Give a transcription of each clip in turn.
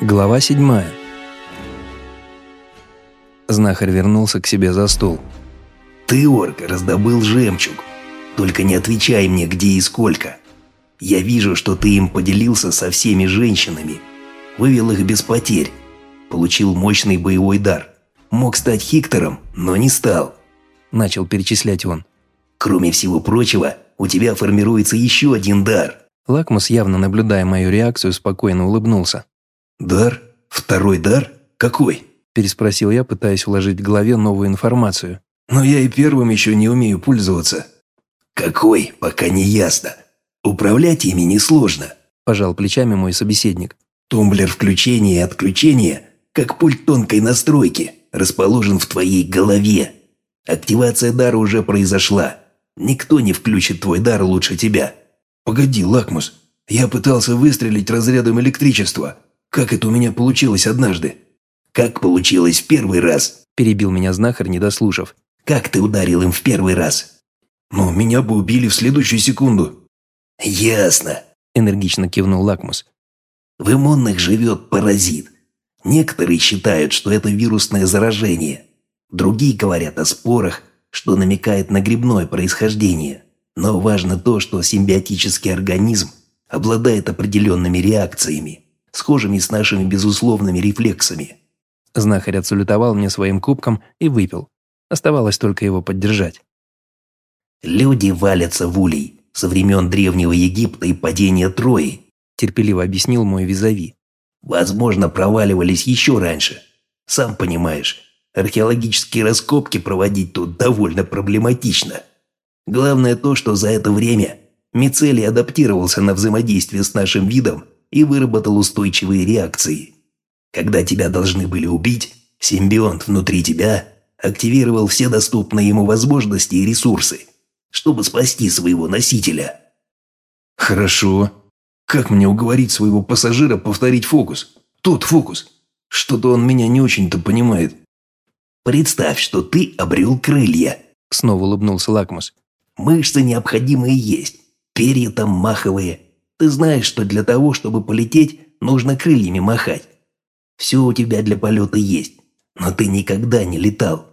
Глава седьмая. Знахарь вернулся к себе за стол. «Ты, орк, раздобыл жемчуг. Только не отвечай мне, где и сколько. Я вижу, что ты им поделился со всеми женщинами. Вывел их без потерь. Получил мощный боевой дар. Мог стать Хиктором, но не стал». Начал перечислять он. «Кроме всего прочего, у тебя формируется еще один дар». Лакмус, явно наблюдая мою реакцию, спокойно улыбнулся. «Дар? Второй дар? Какой?» – переспросил я, пытаясь уложить в голове новую информацию. «Но я и первым еще не умею пользоваться». «Какой? Пока не ясно. Управлять ими несложно», – пожал плечами мой собеседник. «Тумблер включения и отключения, как пульт тонкой настройки, расположен в твоей голове. Активация дара уже произошла. Никто не включит твой дар лучше тебя». «Погоди, Лакмус, я пытался выстрелить разрядом электричества, как это у меня получилось однажды?» «Как получилось в первый раз?» – перебил меня знахарь, не дослушав. «Как ты ударил им в первый раз?» «Ну, меня бы убили в следующую секунду». «Ясно», – энергично кивнул Лакмус. «В иммунных живет паразит. Некоторые считают, что это вирусное заражение. Другие говорят о спорах, что намекает на грибное происхождение. Но важно то, что симбиотический организм обладает определенными реакциями схожими с нашими безусловными рефлексами. Знахарь отсалютовал мне своим кубком и выпил. Оставалось только его поддержать. «Люди валятся в улей со времен Древнего Египта и падения Трои», терпеливо объяснил мой визави. «Возможно, проваливались еще раньше. Сам понимаешь, археологические раскопки проводить тут довольно проблематично. Главное то, что за это время Мицелий адаптировался на взаимодействие с нашим видом и выработал устойчивые реакции. Когда тебя должны были убить, симбионт внутри тебя активировал все доступные ему возможности и ресурсы, чтобы спасти своего носителя. Хорошо. Как мне уговорить своего пассажира повторить фокус? Тот фокус. Что-то он меня не очень-то понимает. Представь, что ты обрел крылья. Снова улыбнулся Лакмус. Мышцы необходимые есть. Перья там маховые, ты знаешь, что для того, чтобы полететь, нужно крыльями махать. Все у тебя для полета есть, но ты никогда не летал.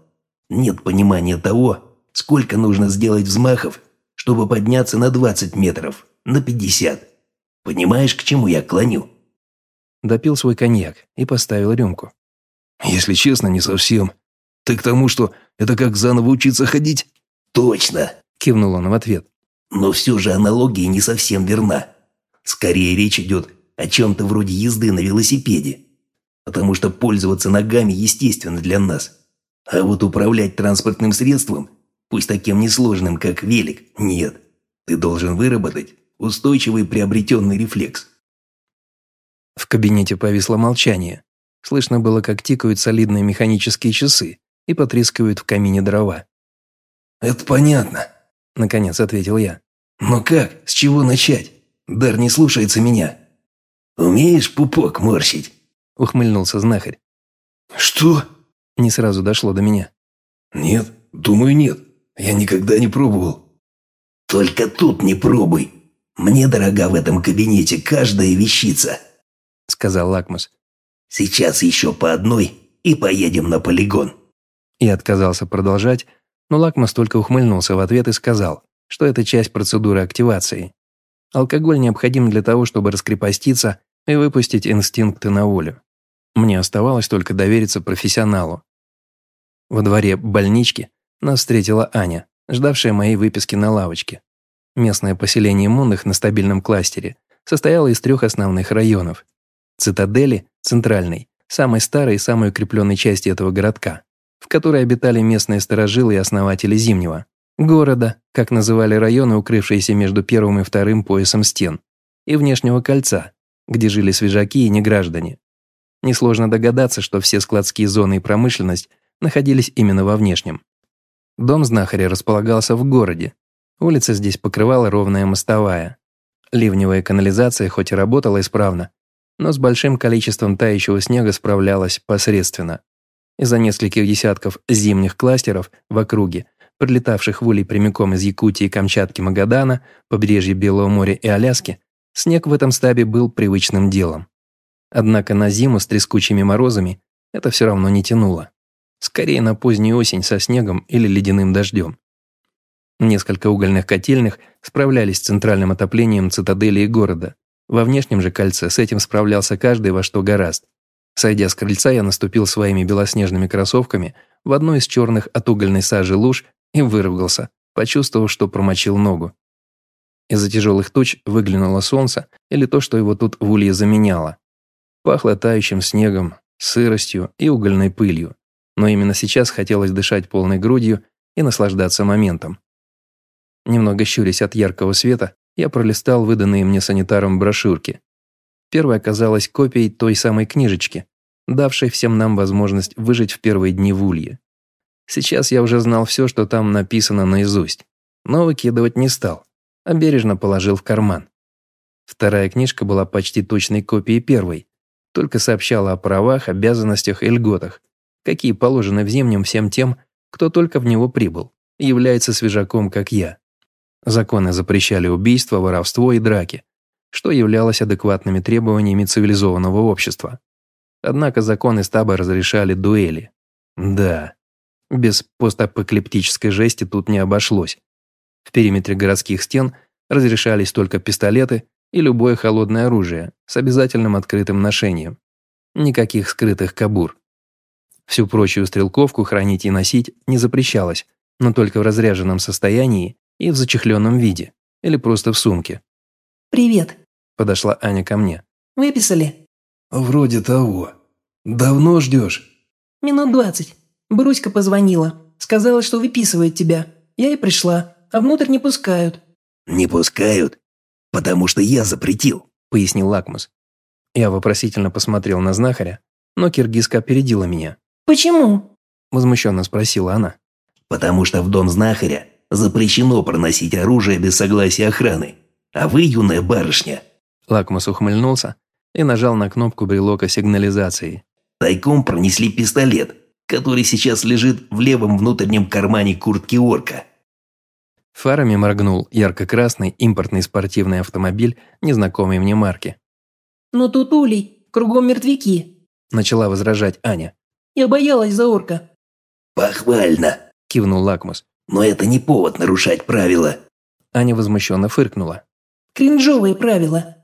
Нет понимания того, сколько нужно сделать взмахов, чтобы подняться на 20 метров, на 50. Понимаешь, к чему я клоню?» Допил свой коньяк и поставил рюмку. «Если честно, не совсем. Ты к тому, что это как заново учиться ходить?» «Точно!» – кивнул он в ответ. «Но все же аналогия не совсем верна. Скорее речь идет о чем-то вроде езды на велосипеде. Потому что пользоваться ногами естественно для нас. А вот управлять транспортным средством, пусть таким несложным, как велик, нет. Ты должен выработать устойчивый приобретенный рефлекс. В кабинете повисло молчание. Слышно было, как тикают солидные механические часы и потрескивают в камине дрова. «Это понятно», – наконец ответил я. «Но как? С чего начать?» Дар не слушается меня. Умеешь пупок морщить?» Ухмыльнулся знахарь. «Что?» Не сразу дошло до меня. «Нет, думаю, нет. Я никогда не пробовал». «Только тут не пробуй. Мне дорога в этом кабинете каждая вещица», сказал Лакмус. «Сейчас еще по одной и поедем на полигон». И отказался продолжать, но Лакмус только ухмыльнулся в ответ и сказал, что это часть процедуры активации. Алкоголь необходим для того, чтобы раскрепоститься и выпустить инстинкты на волю. Мне оставалось только довериться профессионалу. Во дворе больнички нас встретила Аня, ждавшая моей выписки на лавочке. Местное поселение Мунных на стабильном кластере состояло из трех основных районов. Цитадели, центральной, самой старой и самой укрепленной части этого городка, в которой обитали местные сторожилы и основатели Зимнего, Города, как называли районы, укрывшиеся между первым и вторым поясом стен, и внешнего кольца, где жили свежаки и неграждане. Несложно догадаться, что все складские зоны и промышленность находились именно во внешнем. Дом знахаря располагался в городе. Улица здесь покрывала ровная мостовая. Ливневая канализация хоть и работала исправно, но с большим количеством тающего снега справлялась посредственно. Из-за нескольких десятков зимних кластеров в округе прилетавших в улей прямиком из Якутии, Камчатки, Магадана, побережья Белого моря и Аляски, снег в этом стабе был привычным делом. Однако на зиму с трескучими морозами это все равно не тянуло. Скорее на позднюю осень со снегом или ледяным дождем. Несколько угольных котельных справлялись с центральным отоплением цитадели и города. Во внешнем же кольце с этим справлялся каждый во что гораст. Сойдя с крыльца, я наступил своими белоснежными кроссовками в одну из черных от угольной сажи луж и выругался, почувствовав, что промочил ногу. Из-за тяжелых туч выглянуло солнце или то, что его тут в улье заменяло. Пахло тающим снегом, сыростью и угольной пылью. Но именно сейчас хотелось дышать полной грудью и наслаждаться моментом. Немного щурясь от яркого света, я пролистал выданные мне санитаром брошюрки. Первая оказалась копией той самой книжечки, давшей всем нам возможность выжить в первые дни в Улье. Сейчас я уже знал все, что там написано наизусть, но выкидывать не стал, а бережно положил в карман. Вторая книжка была почти точной копией первой, только сообщала о правах, обязанностях и льготах, какие положены в Зимнем всем тем, кто только в него прибыл, является свежаком, как я. Законы запрещали убийство, воровство и драки, что являлось адекватными требованиями цивилизованного общества. Однако законы стаба разрешали дуэли. Да, без постапокалиптической жести тут не обошлось. В периметре городских стен разрешались только пистолеты и любое холодное оружие с обязательным открытым ношением. Никаких скрытых кабур. Всю прочую стрелковку хранить и носить не запрещалось, но только в разряженном состоянии и в зачехленном виде, или просто в сумке. «Привет», – подошла Аня ко мне. «Выписали?» «Вроде того. Давно ждешь?» «Минут двадцать. Бруська позвонила. Сказала, что выписывает тебя. Я и пришла, а внутрь не пускают». «Не пускают? Потому что я запретил», – пояснил Лакмус. Я вопросительно посмотрел на знахаря, но киргизка опередила меня. «Почему?» – возмущенно спросила она. «Потому что в дом знахаря запрещено проносить оружие без согласия охраны. А вы, юная барышня...» Лакмус ухмыльнулся и нажал на кнопку брелока сигнализации. «Тайком пронесли пистолет, который сейчас лежит в левом внутреннем кармане куртки орка». Фарами моргнул ярко-красный импортный спортивный автомобиль незнакомой мне марки. «Но тут улей, кругом мертвяки», – начала возражать Аня. «Я боялась за орка». «Похвально», – кивнул Лакмус. «Но это не повод нарушать правила». Аня возмущенно фыркнула. «Кринжовые правила».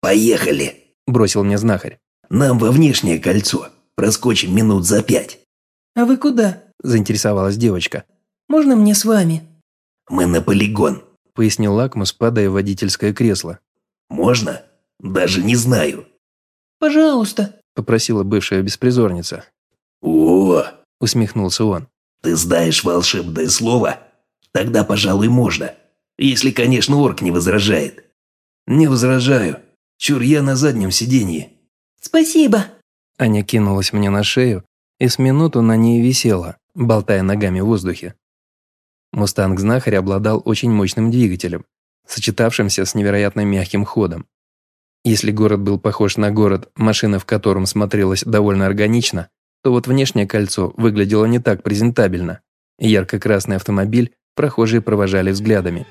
«Поехали», – бросил мне знахарь. «Нам во внешнее кольцо. Проскочим минут за пять». «А вы куда?» – заинтересовалась девочка. «Можно мне с вами?» «Мы на полигон», – пояснил Лакмус, падая в водительское кресло. «Можно? Даже не знаю». «Пожалуйста», – попросила бывшая беспризорница. «О!» – усмехнулся он. «Ты знаешь волшебное слово? Тогда, пожалуй, можно. Если, конечно, орк не возражает». «Не возражаю. Чур, я на заднем сиденье». «Спасибо». Аня кинулась мне на шею и с минуту на ней висела, болтая ногами в воздухе. Мустанг-знахарь обладал очень мощным двигателем, сочетавшимся с невероятно мягким ходом. Если город был похож на город, машина в котором смотрелась довольно органично, то вот внешнее кольцо выглядело не так презентабельно. Ярко-красный автомобиль прохожие провожали взглядами.